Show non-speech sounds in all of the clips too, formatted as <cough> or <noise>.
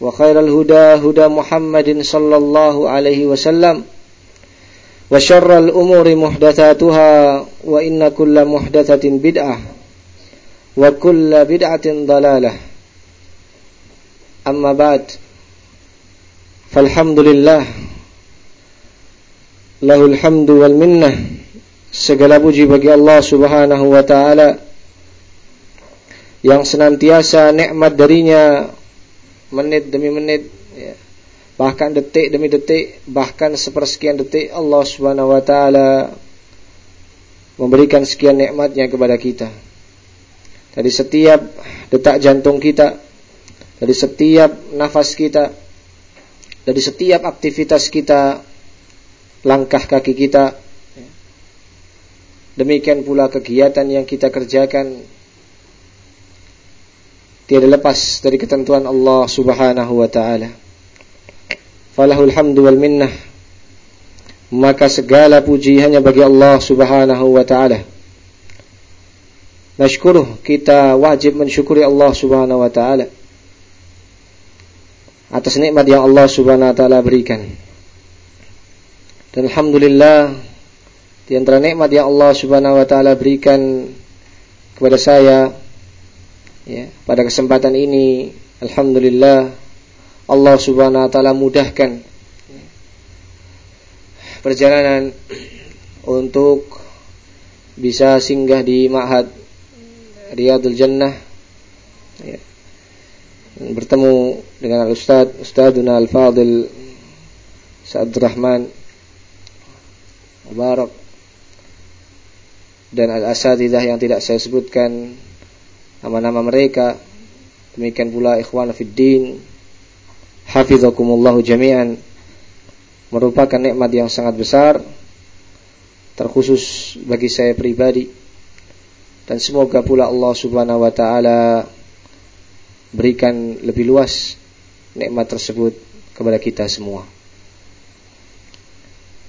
وخير الهدى هدى محمد صلى الله عليه وسلم وشر الأمور محدثاتها وإن كل محدثة بدعة وكل بدعة ضلالة أما بعد فالحمد لله له الحمد والمنة segala puji bagi Allah Subhanahu wa taala yang senantiasa nikmat darinya menit demi menit ya. bahkan detik demi detik bahkan sepersekian detik Allah Subhanahu wa taala memberikan sekian nikmatnya kepada kita dari setiap detak jantung kita dari setiap nafas kita dari setiap aktivitas kita langkah kaki kita ya. demikian pula kegiatan yang kita kerjakan tiada lepas dari ketentuan Allah Subhanahu wa taala. Falahul hamdu wal minnah. Maka segala puji hanya bagi Allah Subhanahu wa taala. Nashkuruh kita wajib mensyukuri Allah Subhanahu wa taala atas nikmat yang Allah Subhanahu wa taala berikan. Dan alhamdulillah di antara nikmat yang Allah Subhanahu wa taala berikan kepada saya Ya, pada kesempatan ini alhamdulillah Allah Subhanahu wa taala mudahkan perjalanan untuk bisa singgah di Ma'had Riyadul Jannah ya. bertemu dengan Al-Ustaz Ustaduna Al-Fadil Sa'ad Rahman Mubarak dan Al-Asadidah yang tidak saya sebutkan nama-nama mereka. Demikian pula ikhwan fiddin hafizakumullah jami'an. Merupakan nikmat yang sangat besar. Terkhusus bagi saya pribadi. Dan semoga pula Allah Subhanahu wa taala berikan lebih luas nikmat tersebut kepada kita semua.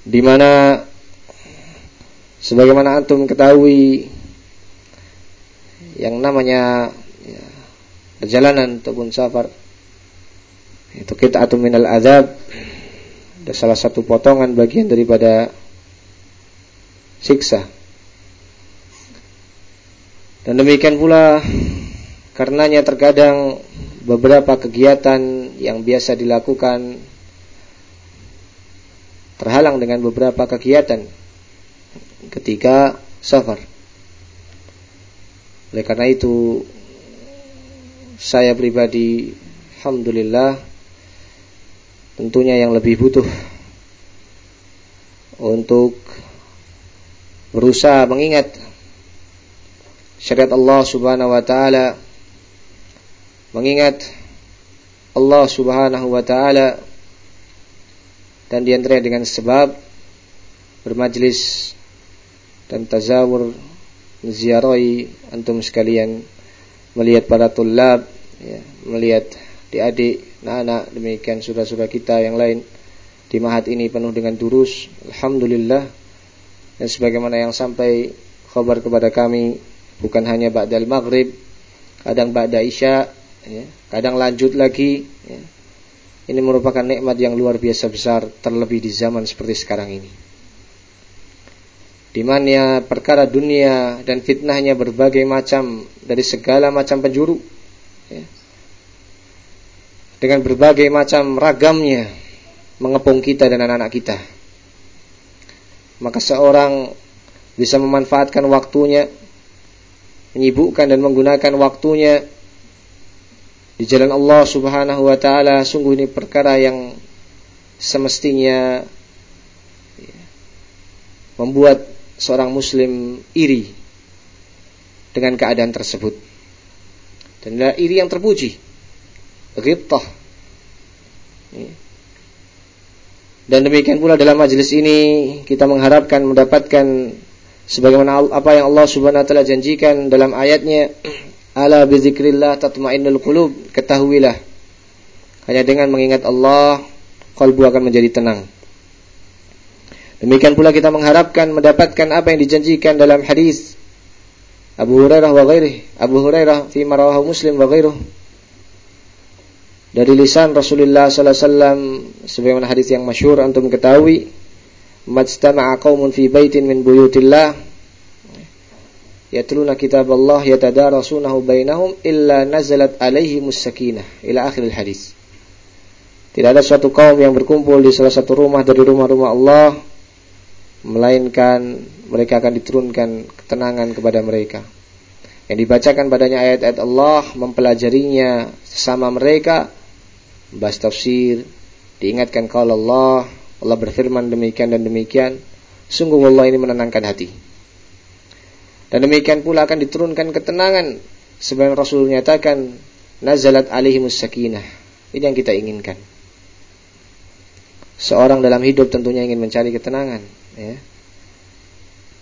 Di mana sebagaimana antum ketahui yang namanya ya, perjalanan ataupun safar. Itu kita atau minal adab ada salah satu potongan bagian daripada siksa. Dan demikian pula karenanya terkadang beberapa kegiatan yang biasa dilakukan terhalang dengan beberapa kegiatan ketika safar oleh karena itu saya pribadi alhamdulillah tentunya yang lebih butuh untuk berusaha mengingat syariat Allah Subhanahu wa taala mengingat Allah Subhanahu wa taala dan di antaranya dengan sebab bermajlis dan tazawur menziarahi antum sekalian melihat para tulab ya, melihat di adik anak-anak demikian saudara-saudara kita yang lain di mahat ini penuh dengan durus. Alhamdulillah. Dan sebagaimana yang sampai kabar kepada kami bukan hanya ba'dal maghrib, kadang ba'da isya, ya, kadang lanjut lagi. Ya. Ini merupakan nikmat yang luar biasa besar terlebih di zaman seperti sekarang ini. Di mana perkara dunia dan fitnahnya berbagai macam dari segala macam penjuru. Ya. Dengan berbagai macam ragamnya mengepung kita dan anak-anak kita. Maka seorang bisa memanfaatkan waktunya, menyibukkan dan menggunakan waktunya di jalan Allah Subhanahu wa taala sungguh ini perkara yang semestinya membuat seorang muslim iri dengan keadaan tersebut. Dan iri yang terpuji. Ghibtah. Dan demikian pula dalam majelis ini kita mengharapkan mendapatkan sebagaimana apa yang Allah Subhanahu wa taala janjikan dalam ayatnya <clears throat> Ala bizikrillah tatmainnul qulub. Ketahuilah hanya dengan mengingat Allah kalbu akan menjadi tenang. Demikian pula kita mengharapkan mendapatkan apa yang dijanjikan dalam hadis Abu Hurairah wa ghairih. Abu Hurairah fi marawahu Muslim wa ghairuh. Dari lisan Rasulullah sallallahu alaihi wasallam sebagaimana hadis yang masyhur antum ketahui, "Majtama'a qaumun fi baitin min buyutillah yatluna kitab Allah yatadarasunahu bainahum illa nazalat alaihi musakinah ila akhir hadis. Tidak ada suatu kaum yang berkumpul di salah satu rumah dari rumah-rumah Allah melainkan mereka akan diturunkan ketenangan kepada mereka. Yang dibacakan padanya ayat-ayat Allah, mempelajarinya sesama mereka, membahas tafsir, diingatkan kalau Allah, Allah berfirman demikian dan demikian. Sungguh Allah ini menenangkan hati. Dan demikian pula akan diturunkan ketenangan. Sebenarnya Rasul nyatakan, nazalat alihimus sakinah. Ini yang kita inginkan. Seorang dalam hidup tentunya ingin mencari ketenangan. Ya.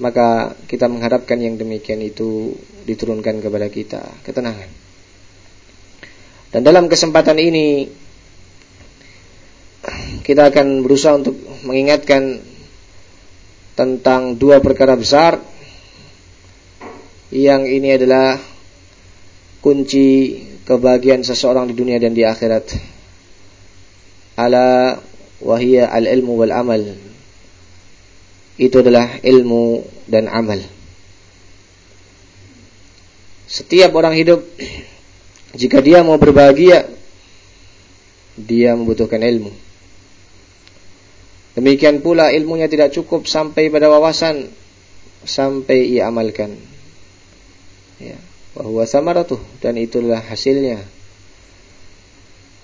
Maka kita mengharapkan yang demikian itu diturunkan kepada kita, ketenangan. Dan dalam kesempatan ini, kita akan berusaha untuk mengingatkan tentang dua perkara besar yang ini adalah kunci kebahagiaan seseorang di dunia dan di akhirat. Ala wahia al-ilmu wal amal. Itu adalah ilmu dan amal. Setiap orang hidup jika dia mau berbahagia dia membutuhkan ilmu. Demikian pula ilmunya tidak cukup sampai pada wawasan sampai ia amalkan ya bahwa samaratuh dan itulah hasilnya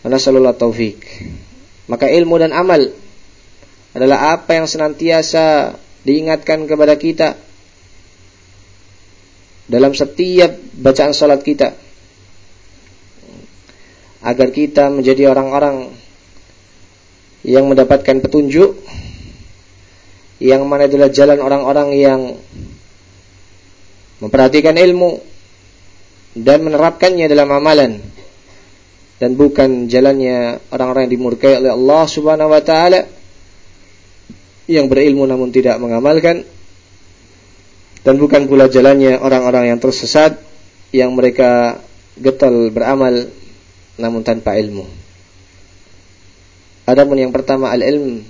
nasallallahu taufik maka ilmu dan amal adalah apa yang senantiasa diingatkan kepada kita dalam setiap bacaan salat kita. Agar kita menjadi orang-orang yang mendapatkan petunjuk yang mana adalah jalan orang-orang yang memperhatikan ilmu dan menerapkannya dalam amalan. Dan bukan jalannya orang-orang yang dimurkai oleh Allah Subhanahu wa taala yang berilmu namun tidak mengamalkan dan bukan pula jalannya orang-orang yang tersesat yang mereka getol beramal namun tanpa ilmu. Adapun yang pertama al-ilm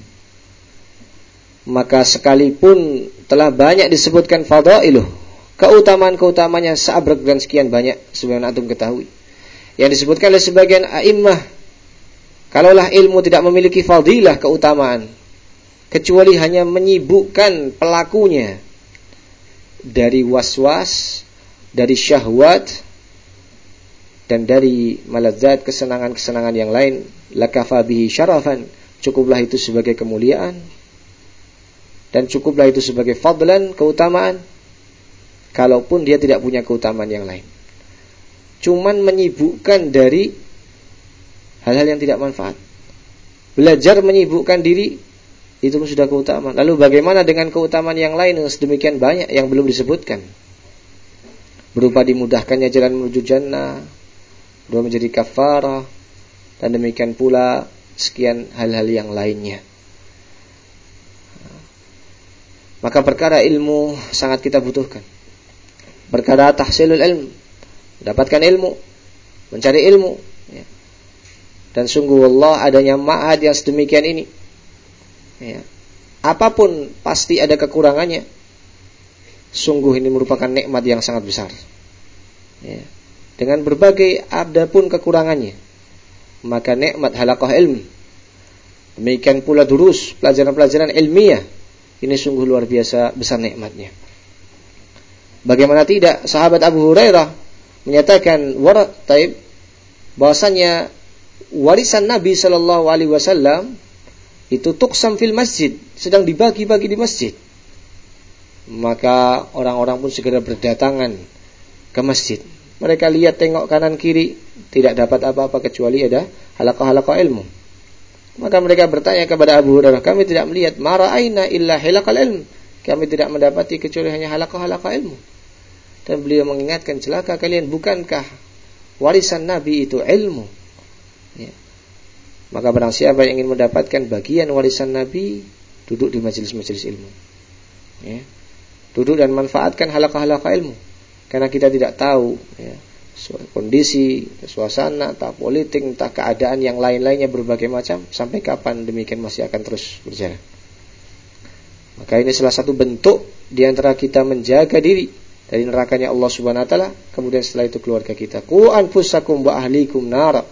maka sekalipun telah banyak disebutkan fadailuh keutamaan-keutamanya seabrek dan sekian banyak sebagaimana antum ketahui. Yang disebutkan oleh sebagian a'immah kalaulah ilmu tidak memiliki fadilah keutamaan kecuali hanya menyibukkan pelakunya dari was-was, dari syahwat dan dari malazat kesenangan-kesenangan yang lain lakafa bihi syarafan cukuplah itu sebagai kemuliaan dan cukuplah itu sebagai fadlan keutamaan kalaupun dia tidak punya keutamaan yang lain. Cuman menyibukkan dari hal-hal yang tidak manfaat. Belajar menyibukkan diri itu sudah keutamaan. Lalu bagaimana dengan keutamaan yang lain yang sedemikian banyak yang belum disebutkan? Berupa dimudahkannya jalan menuju jannah, dua menjadi kafarah, dan demikian pula sekian hal-hal yang lainnya. Maka perkara ilmu sangat kita butuhkan. Perkara tahsilul ilm, mendapatkan ilmu, mencari ilmu. Ya. Dan sungguh Allah adanya ma'ad yang sedemikian ini. Ya. Apa pun pasti ada kekurangannya. Sungguh ini merupakan nikmat yang sangat besar. Ya. Dengan berbagai ada pun kekurangannya. Maka nikmat halaqah ilmu. Demikian pula durus, pelajaran-pelajaran ilmiah. Ini sungguh luar biasa besar nikmatnya. Bagaimana tidak sahabat Abu Hurairah menyatakan warat taib bahwasanya warisan Nabi Shallallahu Alaihi Wasallam itu tuksam fil masjid sedang dibagi-bagi di masjid. Maka orang-orang pun segera berdatangan ke masjid. Mereka lihat tengok kanan kiri tidak dapat apa-apa kecuali ada halaqah-halaqah ilmu. Maka mereka bertanya kepada Abu Hurairah kami tidak melihat mara aina illa halaqal ilm. Kami tidak mendapati kecuali hanya halaqah-halaqah ilmu. Dan beliau mengingatkan celaka kalian bukankah warisan Nabi itu ilmu. Ya. Maka barang siapa yang ingin mendapatkan bagian warisan Nabi, duduk di majelis-majelis ilmu. Ya. Duduk dan manfaatkan halakah-halakah ilmu. Karena kita tidak tahu ya, kondisi, suasana, tak politik, tak keadaan yang lain-lainnya berbagai macam, sampai kapan demikian masih akan terus berjalan. Maka ini salah satu bentuk di antara kita menjaga diri dari nerakanya Allah Subhanahu wa taala, kemudian setelah itu keluarga kita. Ku anfusakum wa ahlikum nara.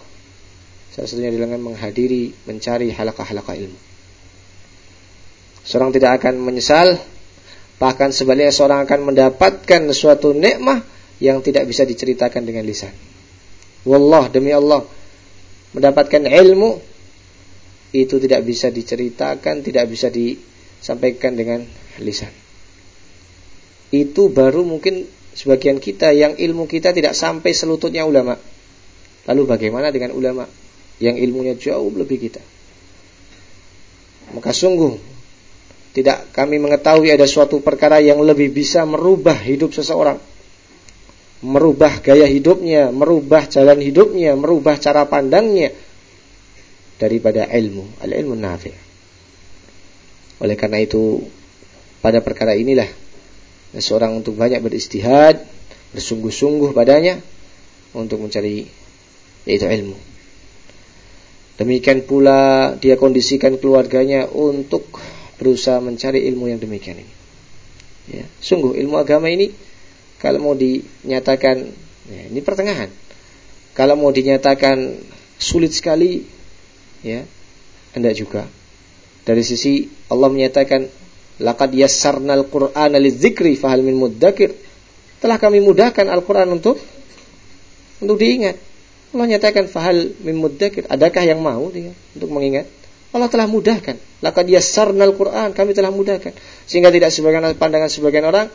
Salah satunya dengan menghadiri, mencari halaqah-halaqah ilmu. Seorang tidak akan menyesal, bahkan sebaliknya seorang akan mendapatkan suatu nikmah yang tidak bisa diceritakan dengan lisan. Wallah demi Allah, mendapatkan ilmu itu tidak bisa diceritakan, tidak bisa disampaikan dengan lisan itu baru mungkin sebagian kita yang ilmu kita tidak sampai selututnya ulama. Lalu bagaimana dengan ulama yang ilmunya jauh lebih kita? Maka sungguh tidak kami mengetahui ada suatu perkara yang lebih bisa merubah hidup seseorang. Merubah gaya hidupnya, merubah jalan hidupnya, merubah cara pandangnya daripada ilmu, al-ilmu nafi'. Oleh karena itu pada perkara inilah seorang untuk banyak beristihad, bersungguh-sungguh padanya untuk mencari yaitu ilmu. Demikian pula dia kondisikan keluarganya untuk berusaha mencari ilmu yang demikian ini. Ya, sungguh ilmu agama ini kalau mau dinyatakan ya, ini pertengahan. Kalau mau dinyatakan sulit sekali ya, hendak juga. Dari sisi Allah menyatakan Laqad yassarnal Qur'ana lidzikri fahal min muddakir. Telah kami mudahkan Al-Qur'an untuk untuk diingat. Allah nyatakan fahal min muddakir. Adakah yang mau dia untuk mengingat? Allah telah mudahkan. Laqad yassarnal Qur'an, kami telah mudahkan. Sehingga tidak sebagian pandangan sebagian orang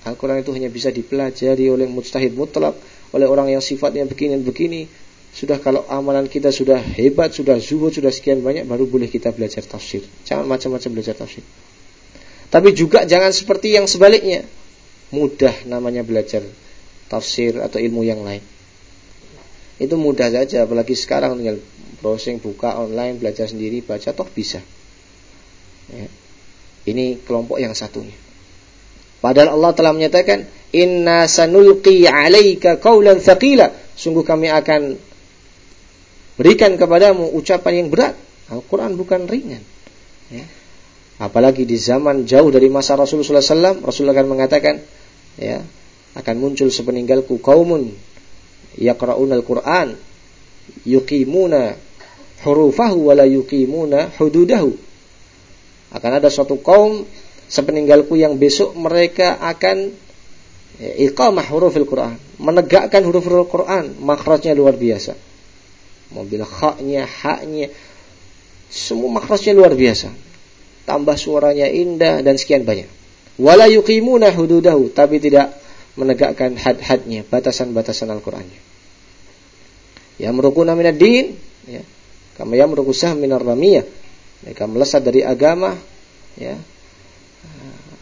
Al-Quran itu hanya bisa dipelajari oleh mustahid mutlak, oleh orang yang sifatnya begini-begini. Sudah kalau amalan kita sudah hebat, sudah zuhud, sudah sekian banyak, baru boleh kita belajar tafsir. Jangan macam-macam belajar tafsir. Tapi juga jangan seperti yang sebaliknya. Mudah namanya belajar tafsir atau ilmu yang lain. Itu mudah saja, apalagi sekarang tinggal browsing, buka online, belajar sendiri, baca, toh bisa. Ya. Ini kelompok yang satunya. Padahal Allah telah menyatakan, Inna sanulqi alaika qawlan thaqila. Sungguh kami akan berikan kepadamu ucapan yang berat. Al-Quran bukan ringan. Ya. Apalagi di zaman jauh dari masa Rasulullah SAW, Rasulullah akan mengatakan, ya, akan muncul sepeninggalku kaumun yaqra'un al-Qur'an yuqimuna hurufahu wala yuqimuna hududahu. Akan ada suatu kaum sepeninggalku yang besok mereka akan ya, iqamah hurufil Quran, menegakkan huruf Quran, makhrajnya luar biasa. Mobil haknya, haknya, semua makhrajnya luar biasa tambah suaranya indah dan sekian banyak. Wala yuqimuna hududahu, tapi tidak menegakkan had-hadnya, batasan-batasan Al-Qur'annya. Ya merukuna minad din, ya. Kama yamruku sah minar ramiyah. Mereka melesat dari agama, ya.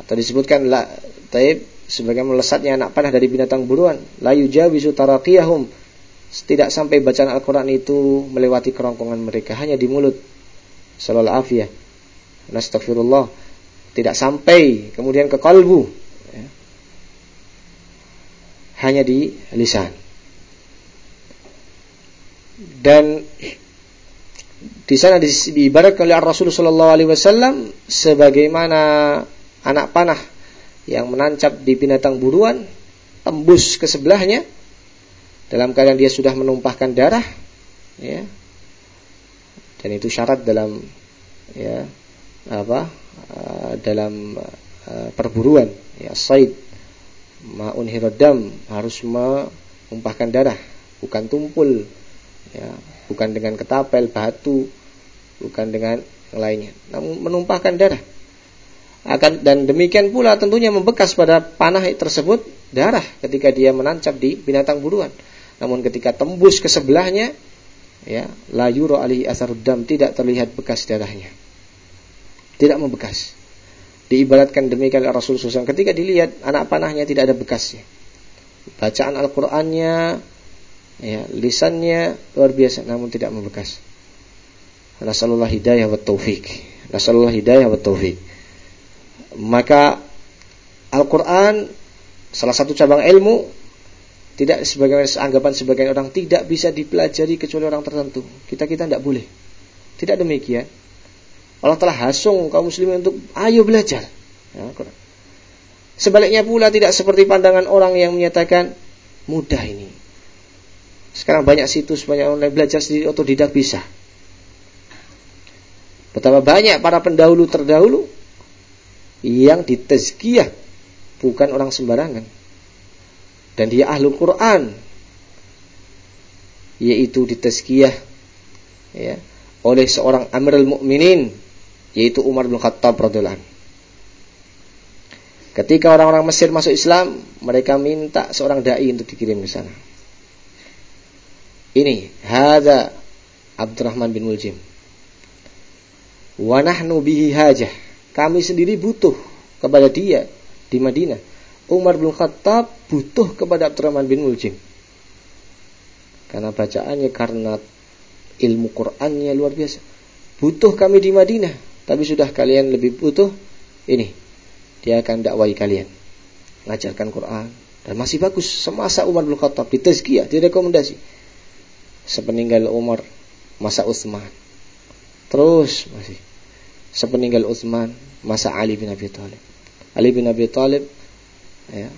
Atau disebutkan la taib sebagai melesatnya anak panah dari binatang buruan, la yujawizu taraqiyahum. Tidak sampai bacaan Al-Quran itu melewati kerongkongan mereka hanya di mulut. Sallallahu afiyah. Nastagfirullah. tidak sampai kemudian ke kalbu ya. Hanya di lisan. Dan di sana diibaratkan oleh Rasulullah Shallallahu Alaihi Wasallam sebagaimana anak panah yang menancap di binatang buruan tembus ke sebelahnya. Dalam keadaan dia sudah menumpahkan darah ya. Dan itu syarat dalam ya apa uh, dalam uh, perburuan ya said maun hiradam harus menumpahkan darah bukan tumpul ya bukan dengan ketapel batu bukan dengan yang lainnya namun menumpahkan darah. Akan dan demikian pula tentunya membekas pada panah tersebut darah ketika dia menancap di binatang buruan. Namun ketika tembus ke sebelahnya ya la yuro alihi asarudam tidak terlihat bekas darahnya. Tidak membekas diibaratkan demikian oleh Rasulullah SAW ketika dilihat anak panahnya tidak ada bekasnya bacaan Al-Qur'annya ya lisannya luar biasa namun tidak membekas Nasallallahu hidayah wa taufik Nasallallahu hidayah wa taufik maka Al-Quran salah satu cabang ilmu tidak sebagaimana anggapan sebagian orang tidak bisa dipelajari kecuali orang tertentu. Kita kita tidak boleh. Tidak demikian. Allah telah hasung kaum muslimin untuk ayo belajar. Ya, Sebaliknya pula tidak seperti pandangan orang yang menyatakan mudah ini. Sekarang banyak situs, banyak online belajar sendiri otodidak bisa. Betapa banyak para pendahulu terdahulu yang ditezkiyah bukan orang sembarangan dan dia ahlu Quran yaitu ditazkiyah ya oleh seorang Amirul Mukminin yaitu Umar bin Khattab radhiyallahu Ketika orang-orang Mesir masuk Islam, mereka minta seorang dai untuk dikirim ke sana. Ini hadza Abdurrahman bin Muljim. Wa nahnu bihi hajah. Kami sendiri butuh kepada dia di Madinah. Umar bin Khattab butuh kepada Abdurrahman bin Muljim. Karena bacaannya, karena ilmu Qur'annya luar biasa. Butuh kami di Madinah, tapi sudah kalian lebih butuh ini. Dia akan dakwai kalian. Ngajarkan Quran dan masih bagus semasa Umar bin Khattab di tazkiyah, direkomendasi. Sepeninggal Umar, masa Utsman. Terus masih sepeninggal Utsman, masa Ali bin Abi Thalib. Ali bin Abi Thalib ya,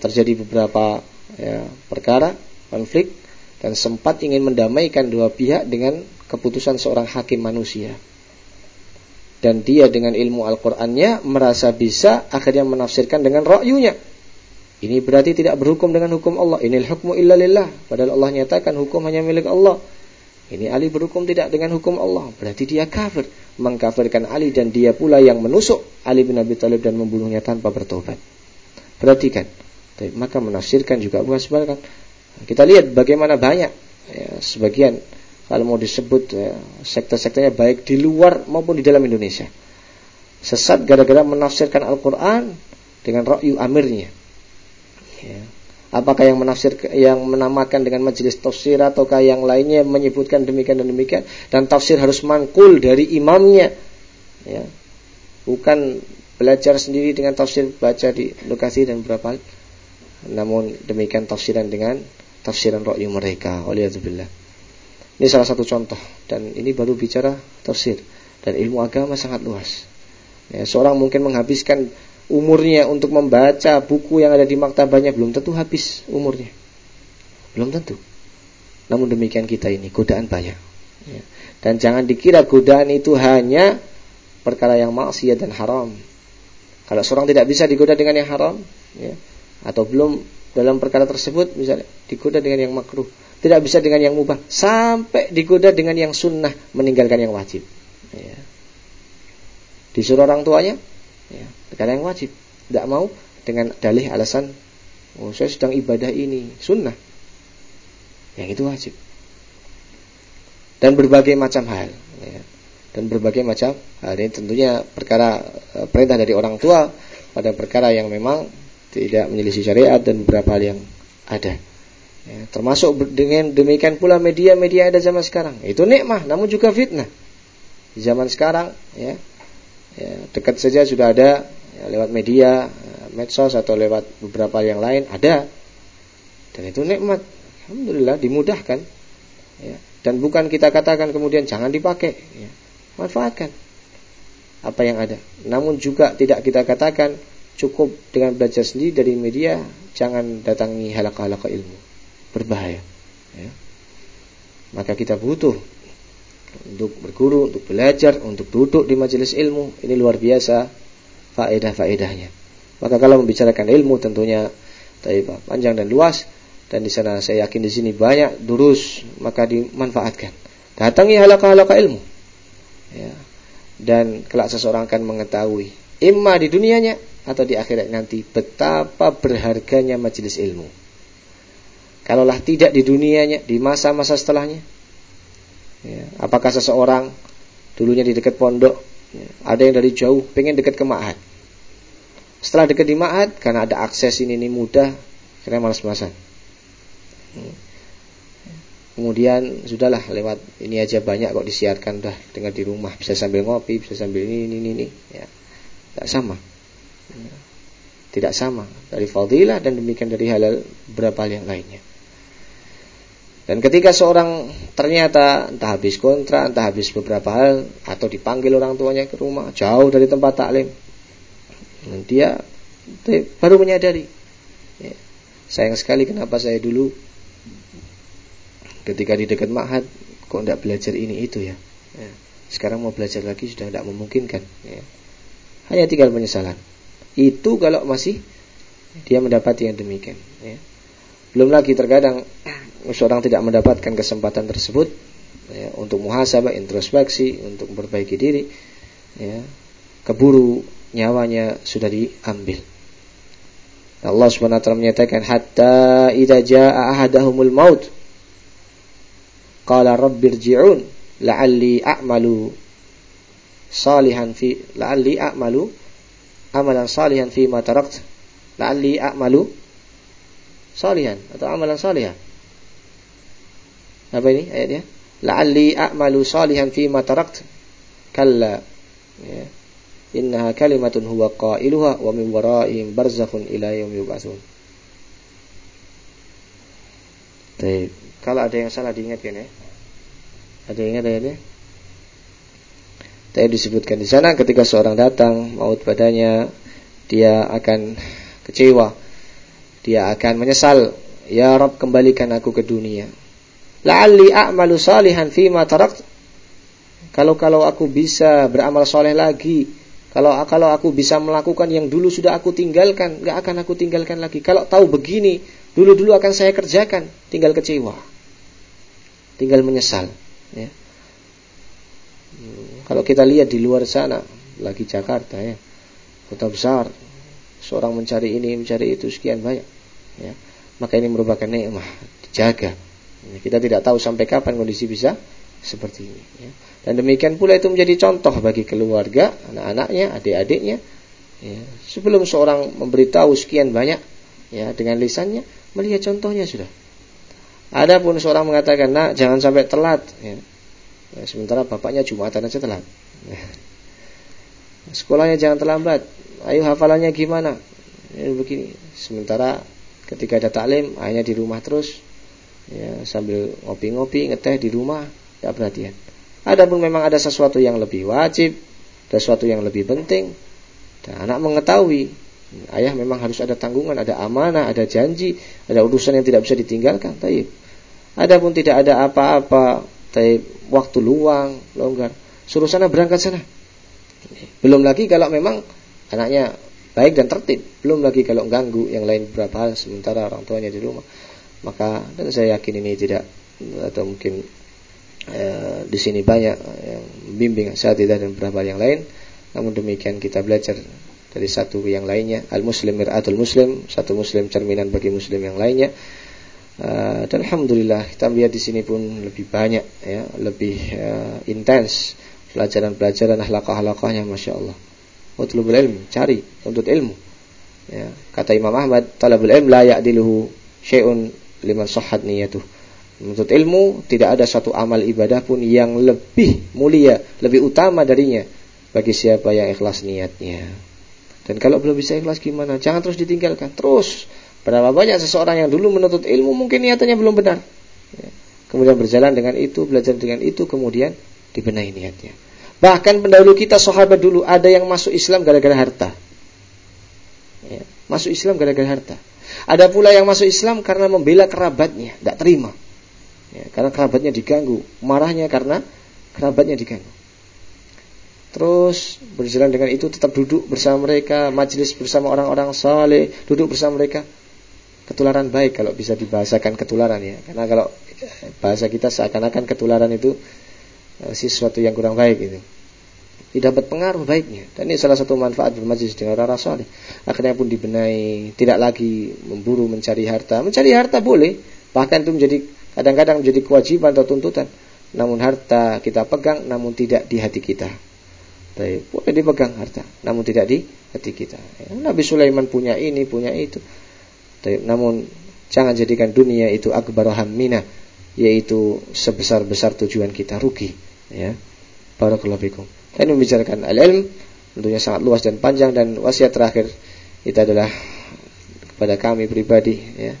terjadi beberapa ya, perkara konflik dan sempat ingin mendamaikan dua pihak dengan keputusan seorang hakim manusia dan dia dengan ilmu Al-Qur'annya merasa bisa akhirnya menafsirkan dengan ra'yunya. Ini berarti tidak berhukum dengan hukum Allah. Inil hukmu illa lillah. Padahal Allah nyatakan hukum hanya milik Allah. Ini Ali berhukum tidak dengan hukum Allah. Berarti dia kafir. Mengkafirkan Ali dan dia pula yang menusuk Ali bin Abi Thalib dan membunuhnya tanpa bertobat. Perhatikan. Maka menafsirkan juga bukan. Kita lihat bagaimana banyak ya, sebagian kalau mau disebut ya, sektor-sektornya baik di luar maupun di dalam Indonesia. Sesat gara-gara menafsirkan Al-Quran dengan ra'yu amirnya. Ya. Apakah yang menafsir yang menamakan dengan majelis tafsir ataukah yang lainnya menyebutkan demikian dan demikian dan tafsir harus mangkul dari imamnya ya. Bukan belajar sendiri dengan tafsir baca di lokasi dan berapa namun demikian tafsiran dengan tafsiran ra'yu mereka waliyadzubillah ini salah satu contoh. Dan ini baru bicara tafsir. Dan ilmu agama sangat luas. Ya, seorang mungkin menghabiskan umurnya untuk membaca buku yang ada di maktabahnya belum tentu habis umurnya. Belum tentu. Namun demikian kita ini godaan banyak. Ya. dan jangan dikira godaan itu hanya perkara yang maksiat dan haram. Kalau seorang tidak bisa digoda dengan yang haram, ya, atau belum dalam perkara tersebut, misalnya digoda dengan yang makruh, tidak bisa dengan yang mubah, sampai digoda dengan yang sunnah, meninggalkan yang wajib. Ya. Disuruh orang tuanya, ya, dengan yang wajib, tidak mau dengan dalih alasan, oh saya sedang ibadah ini, sunnah, yang itu wajib. Dan berbagai macam hal. Ya dan berbagai macam hal ini tentunya perkara e, perintah dari orang tua pada perkara yang memang tidak menyelisih syariat dan beberapa hal yang ada. Ya, termasuk dengan demikian pula media-media ada zaman sekarang. Itu nikmah namun juga fitnah. Di zaman sekarang ya ya, dekat saja sudah ada ya, lewat media, medsos atau lewat beberapa yang lain ada. Dan itu nikmat. Alhamdulillah dimudahkan. Ya. Dan bukan kita katakan kemudian jangan dipakai. Ya. Manfaatkan apa yang ada. Namun juga tidak kita katakan cukup dengan belajar sendiri dari media, jangan datangi halaqah-halaqah ilmu. Berbahaya. Ya. Maka kita butuh untuk berguru, untuk belajar, untuk duduk di majelis ilmu. Ini luar biasa faedah-faedahnya. Maka kalau membicarakan ilmu tentunya panjang dan luas dan di sana saya yakin di sini banyak durus maka dimanfaatkan. Datangi halaqah-halaqah ilmu. Ya. Dan kelak seseorang akan mengetahui imma di dunianya atau di akhirat nanti betapa berharganya majelis ilmu. Kalaulah tidak di dunianya, di masa-masa setelahnya, ya, apakah seseorang dulunya di dekat pondok, ya, ada yang dari jauh pengen dekat ke ma'had. Setelah dekat di ma'had, karena ada akses ini, ini mudah, karena malas-malasan. Hmm. Kemudian sudahlah lewat ini aja banyak kok disiarkan dah dengar di rumah bisa sambil ngopi bisa sambil ini ini ini ya tidak sama tidak sama dari fadilah dan demikian dari halal berapa yang lainnya. Dan ketika seorang ternyata entah habis kontrak, entah habis beberapa hal atau dipanggil orang tuanya ke rumah jauh dari tempat taklim, dia baru menyadari, ya, sayang sekali kenapa saya dulu ketika di dekat ma'had kok tidak belajar ini itu ya. ya. Sekarang mau belajar lagi sudah tidak memungkinkan. Ya. Hanya tinggal penyesalan. Itu kalau masih dia mendapati yang demikian. Ya. Belum lagi terkadang seorang tidak mendapatkan kesempatan tersebut ya, untuk muhasabah, introspeksi, untuk memperbaiki diri, ya, keburu nyawanya sudah diambil. Allah Subhanahu wa taala menyatakan hatta idza jaa ahadahumul maut qala rabbirji'un la'alli a'malu salihan fi la'alli a'malu amalan salihan fi ma tarakt la'alli a'malu salihan atau amalan salihah apa ini ayatnya la'alli a'malu salihan fi ma tarakt kalla ya innaha kalimatun huwa qailuha wa min waraihim barzakhun ila yaumi yub'atsun Baik. Kalau ada yang salah diingatkan ya. Ada yang ingat ayatnya? Tadi disebutkan di sana ketika seorang datang maut padanya dia akan kecewa. Dia akan menyesal. Ya Rob kembalikan aku ke dunia. La'alli a'malu salihan fima tarakt. Kalau kalau aku bisa beramal soleh lagi, kalau kalau aku bisa melakukan yang dulu sudah aku tinggalkan, nggak akan aku tinggalkan lagi. Kalau tahu begini, dulu dulu akan saya kerjakan, tinggal kecewa, tinggal menyesal. Ya. Kalau kita lihat di luar sana, lagi Jakarta ya, kota besar, seorang mencari ini, mencari itu sekian banyak. Ya. Maka ini merupakan nikmah, dijaga. Ya, kita tidak tahu sampai kapan kondisi bisa seperti ini. Ya. Dan demikian pula itu menjadi contoh bagi keluarga, anak-anaknya, adik-adiknya. Ya. Sebelum seorang memberitahu sekian banyak, ya dengan lisannya, melihat contohnya sudah. Adapun seorang mengatakan, nak jangan sampai telat. Ya. Ya, sementara bapaknya Jumatan aja telat. Ya. Sekolahnya jangan terlambat. Ayo hafalannya gimana? Ya, begini. Sementara ketika ada taklim, hanya di rumah terus. Ya, sambil ngopi-ngopi, ngeteh di rumah, tidak perhatian. Adapun memang ada sesuatu yang lebih wajib, ada sesuatu yang lebih penting, dan anak mengetahui ayah memang harus ada tanggungan, ada amanah, ada janji, ada urusan yang tidak bisa ditinggalkan. Taib. Adapun tidak ada apa-apa, taib waktu luang, longgar. Suruh sana berangkat sana. Belum lagi kalau memang anaknya baik dan tertib. Belum lagi kalau ganggu yang lain beberapa hal sementara orang tuanya di rumah. Maka dan saya yakin ini tidak atau mungkin eh, di sini banyak yang bimbing saat tidak dan beberapa yang lain. Namun demikian kita belajar dari satu yang lainnya. Al Muslim mir'atul Muslim, satu Muslim cerminan bagi Muslim yang lainnya. Uh, dan alhamdulillah kita melihat di sini pun lebih banyak ya, lebih uh, intens pelajaran-pelajaran ahlakah-ahlakahnya masya Allah. Utlubul ilm, cari untuk ilmu. Ya, kata Imam Ahmad, talabul ilm la ya'diluhu syai'un liman sahhat niyatuh. Menuntut ilmu tidak ada satu amal ibadah pun yang lebih mulia, lebih utama darinya bagi siapa yang ikhlas niatnya. Dan kalau belum bisa ikhlas gimana? Jangan terus ditinggalkan. Terus. Berapa banyak seseorang yang dulu menuntut ilmu mungkin niatnya belum benar. Ya. Kemudian berjalan dengan itu, belajar dengan itu, kemudian dibenahi niatnya. Bahkan pendahulu kita sahabat dulu ada yang masuk Islam gara-gara harta. Ya. Masuk Islam gara-gara harta. Ada pula yang masuk Islam karena membela kerabatnya, tidak terima. Ya, karena kerabatnya diganggu, marahnya karena kerabatnya diganggu. Terus berjalan dengan itu tetap duduk bersama mereka, majelis bersama orang-orang saleh, duduk bersama mereka. Ketularan baik kalau bisa dibahasakan ketularan ya. Karena kalau bahasa kita seakan-akan ketularan itu sesuatu yang kurang baik itu. Tidak dapat pengaruh baiknya. Dan ini salah satu manfaat bermajlis dengan orang saleh. Akhirnya pun dibenahi, tidak lagi memburu mencari harta. Mencari harta boleh, bahkan itu menjadi kadang-kadang menjadi kewajiban atau tuntutan. Namun harta kita pegang, namun tidak di hati kita. Tapi boleh dipegang harta, namun tidak di hati kita. Ya, Nabi Sulaiman punya ini, punya itu. Tapi, namun jangan jadikan dunia itu akbar hammina, yaitu sebesar-besar tujuan kita rugi. Ya. Barakallahu fikum. Dan membicarakan al-ilm tentunya sangat luas dan panjang dan wasiat terakhir itu adalah kepada kami pribadi ya.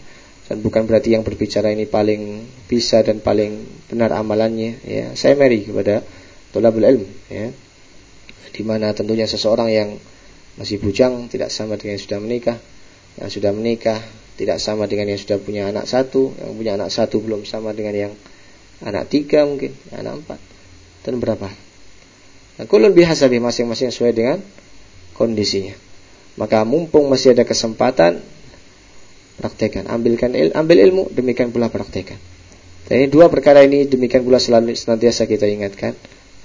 Dan bukan berarti yang berbicara ini paling bisa dan paling benar amalannya ya. Saya meri kepada tolabul ilm ya di mana tentunya seseorang yang masih bujang tidak sama dengan yang sudah menikah, yang sudah menikah tidak sama dengan yang sudah punya anak satu, yang punya anak satu belum sama dengan yang anak tiga mungkin, anak empat, dan berapa. Nah, kulun bihasabi masing-masing sesuai dengan kondisinya. Maka mumpung masih ada kesempatan, praktekan, ambilkan il, ambil ilmu, demikian pula praktekan. Jadi dua perkara ini demikian pula selalu senantiasa kita ingatkan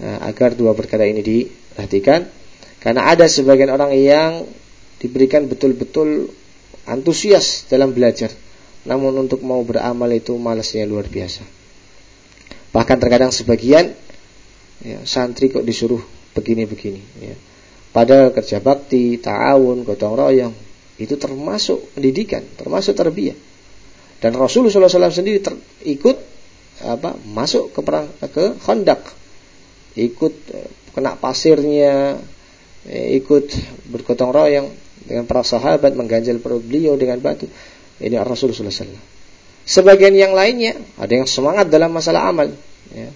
nah, agar dua perkara ini di Perhatikan, karena ada sebagian orang yang diberikan betul-betul antusias dalam belajar, namun untuk mau beramal itu malasnya luar biasa. Bahkan terkadang sebagian ya, santri kok disuruh begini-begini. Ya. Padahal kerja bakti, ta'awun, gotong royong itu termasuk pendidikan, termasuk terbiak. Dan Rasulullah SAW sendiri ter, ikut apa masuk ke perang ke Khandaq, ikut eh, kena pasirnya, eh, ikut bergotong royong dengan para sahabat mengganjal perut beliau dengan batu. Ini Rasulullah SAW. Sebagian yang lainnya ada yang semangat dalam masalah amal. Ya.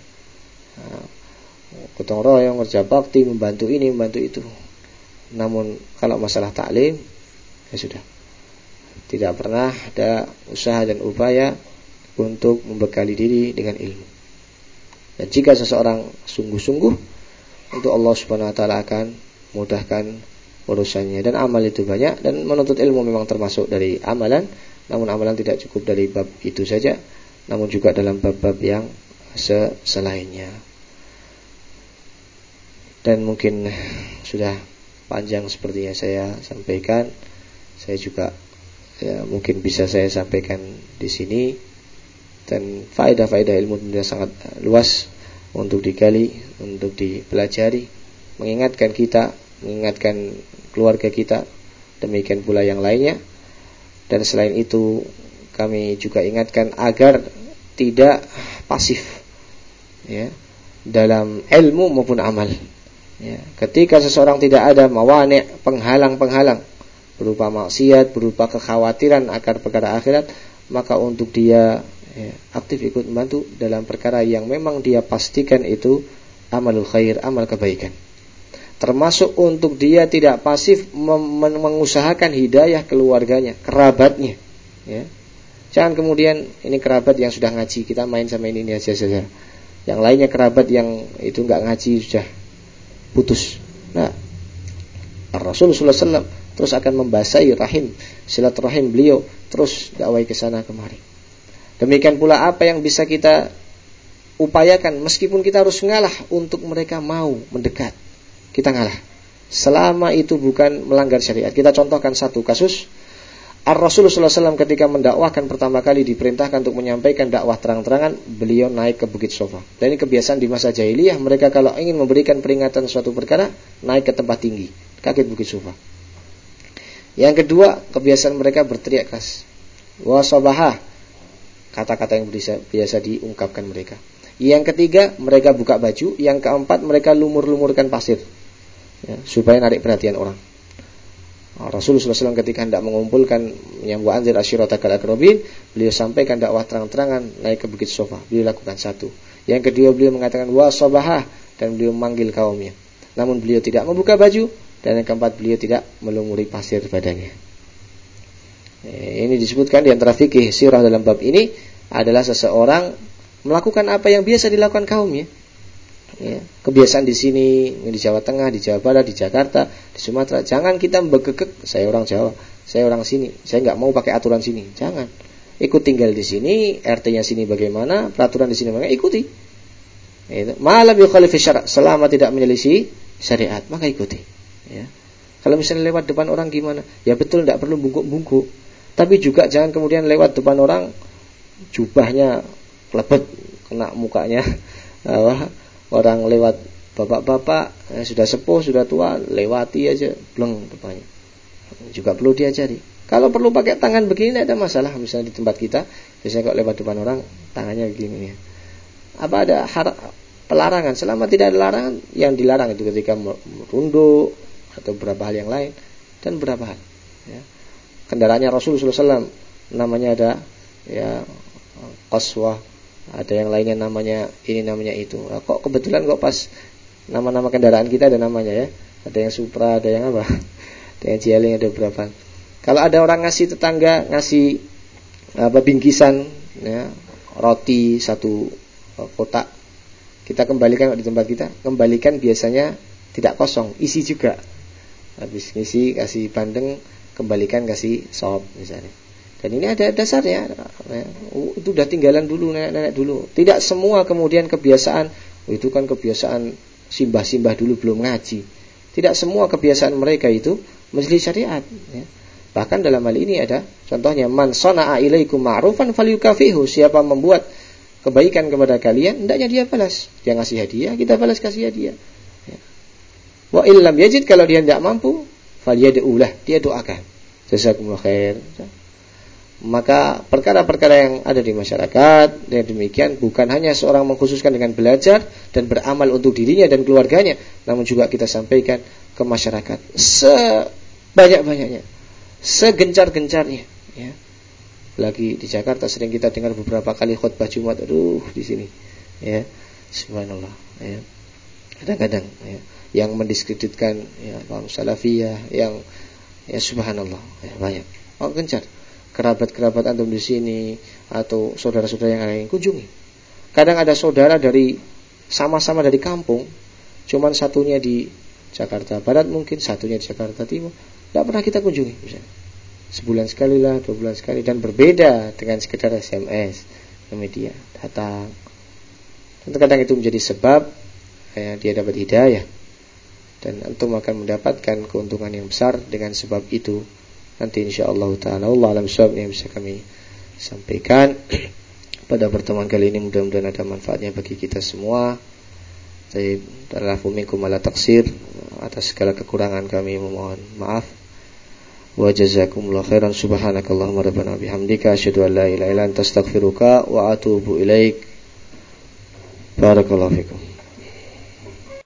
Gotong royong, kerja bakti, membantu ini, membantu itu. Namun kalau masalah taklim, ya sudah. Tidak pernah ada usaha dan upaya untuk membekali diri dengan ilmu. Dan jika seseorang sungguh-sungguh untuk Allah Subhanahu wa taala akan mudahkan urusannya dan amal itu banyak dan menuntut ilmu memang termasuk dari amalan namun amalan tidak cukup dari bab itu saja namun juga dalam bab-bab yang selainnya dan mungkin sudah panjang seperti yang saya sampaikan saya juga ya, mungkin bisa saya sampaikan di sini dan faedah-faedah ilmu tentunya sangat luas untuk digali, untuk dipelajari, mengingatkan kita, mengingatkan keluarga kita, demikian pula yang lainnya. Dan selain itu kami juga ingatkan agar tidak pasif ya dalam ilmu maupun amal. Ya, ketika seseorang tidak ada mawani penghalang-penghalang berupa maksiat, berupa kekhawatiran akan perkara akhirat, maka untuk dia ya, aktif ikut membantu dalam perkara yang memang dia pastikan itu amalul khair, amal kebaikan. Termasuk untuk dia tidak pasif mengusahakan hidayah keluarganya, kerabatnya. Ya. Jangan kemudian ini kerabat yang sudah ngaji, kita main sama ini, ini aja saja. Yang lainnya kerabat yang itu nggak ngaji sudah putus. Nah, Rasulullah SAW terus akan membasahi rahim, silaturahim beliau, terus dakwai ke sana kemari. Demikian pula apa yang bisa kita upayakan meskipun kita harus ngalah untuk mereka mau mendekat. Kita ngalah. Selama itu bukan melanggar syariat. Kita contohkan satu kasus. Ar-Rasulullah SAW ketika mendakwahkan pertama kali diperintahkan untuk menyampaikan dakwah terang-terangan, beliau naik ke Bukit Sofa. Dan ini kebiasaan di masa jahiliyah, mereka kalau ingin memberikan peringatan suatu perkara, naik ke tempat tinggi, kaki Bukit Sofa. Yang kedua, kebiasaan mereka berteriak keras. Wasabahah, kata-kata yang biasa, biasa diungkapkan mereka. Yang ketiga, mereka buka baju. Yang keempat, mereka lumur-lumurkan pasir. ya, supaya narik perhatian orang. Rasulullah SAW ketika hendak mengumpulkan yang anzir ashiratakal akrobin, beliau sampaikan dakwah terang-terangan naik ke bukit sofa. Beliau lakukan satu. Yang kedua beliau mengatakan wa sobahah dan beliau memanggil kaumnya. Namun beliau tidak membuka baju dan yang keempat beliau tidak melumuri pasir badannya. Eh, ini disebutkan di antara fikih sirah dalam bab ini adalah seseorang melakukan apa yang biasa dilakukan kaumnya. Ya, kebiasaan di sini, di Jawa Tengah, di Jawa Barat, di Jakarta, di Sumatera. Jangan kita begegek, saya orang Jawa, saya orang sini, saya nggak mau pakai aturan sini. Jangan. Ikut tinggal di sini, RT-nya sini bagaimana, peraturan di sini bagaimana, ikuti. Itu. Malam yukhalif syarat, selama tidak menyelisih syariat, maka ikuti. Ya. Kalau misalnya lewat depan orang gimana? Ya betul, tidak perlu bungkuk-bungkuk. Tapi juga jangan kemudian lewat depan orang, jubahnya lebet, kena mukanya. <laughs> orang lewat bapak-bapak yang sudah sepuh sudah tua lewati aja bleng depannya juga perlu diajari. Kalau perlu pakai tangan begini ada masalah. Misalnya di tempat kita biasanya kalau lewat depan orang tangannya begini ya. Apa ada pelarangan? Selama tidak ada larangan yang dilarang itu ketika merunduk atau beberapa hal yang lain dan beberapa hal ya. kendaraannya Rasulullah SAW namanya ada ya qaswah ada yang lainnya namanya ini namanya itu. Nah, kok kebetulan kok pas nama-nama kendaraan kita ada namanya ya. Ada yang Supra ada yang apa? <laughs> Ada yang Cialing ada berapa kalau ada orang ngasih tetangga ngasih apa bingkisan ya roti satu e, kotak kita kembalikan di tempat kita kembalikan biasanya tidak kosong isi juga. Habis ngisi kasih bandeng kembalikan kasih sop misalnya dan ini ada dasarnya. Ya. Itu sudah tinggalan dulu nenek-nenek dulu. Tidak semua kemudian kebiasaan. Oh, itu kan kebiasaan simbah-simbah dulu belum ngaji. Tidak semua kebiasaan mereka itu mesti syariat. Ya. Bahkan dalam hal ini ada contohnya man sana'a ilaikum ma'rufan falyukafihu. Siapa membuat kebaikan kepada kalian, hendaknya dia balas. Dia ngasih hadiah, kita balas kasih hadiah. Ya. Wa illam yajid kalau dia tidak mampu, falyad'ulah, dia doakan. Jazakumullah khair maka perkara-perkara yang ada di masyarakat yang demikian bukan hanya seorang mengkhususkan dengan belajar dan beramal untuk dirinya dan keluarganya namun juga kita sampaikan ke masyarakat sebanyak-banyaknya segencar-gencarnya ya. Lagi di Jakarta sering kita dengar beberapa kali khutbah Jumat aduh di sini ya. Subhanallah ya. Kadang-kadang ya, yang mendiskreditkan ya kaum salafiyah yang ya subhanallah ya, banyak. Oh gencar kerabat-kerabat antum di sini atau saudara-saudara yang lain kunjungi. Kadang ada saudara dari sama-sama dari kampung, cuman satunya di Jakarta Barat mungkin, satunya di Jakarta Timur, tidak pernah kita kunjungi misalnya. Sebulan sekali lah, dua bulan sekali dan berbeda dengan sekedar SMS ke media datang. Dan kadang itu menjadi sebab ya, dia dapat hidayah dan antum akan mendapatkan keuntungan yang besar dengan sebab itu nanti insyaallah taala Allah alam yang bisa kami sampaikan <clears throat> pada pertemuan kali ini mudah-mudahan ada manfaatnya bagi kita semua. Saya adalah minkum ala taksir atas segala kekurangan kami memohon maaf. Wa jazakumullah khairan subhanakallahumma rabbana bihamdika asyhadu an la ilaha illa anta astaghfiruka wa atubu ilaik. Barakallahu fikum.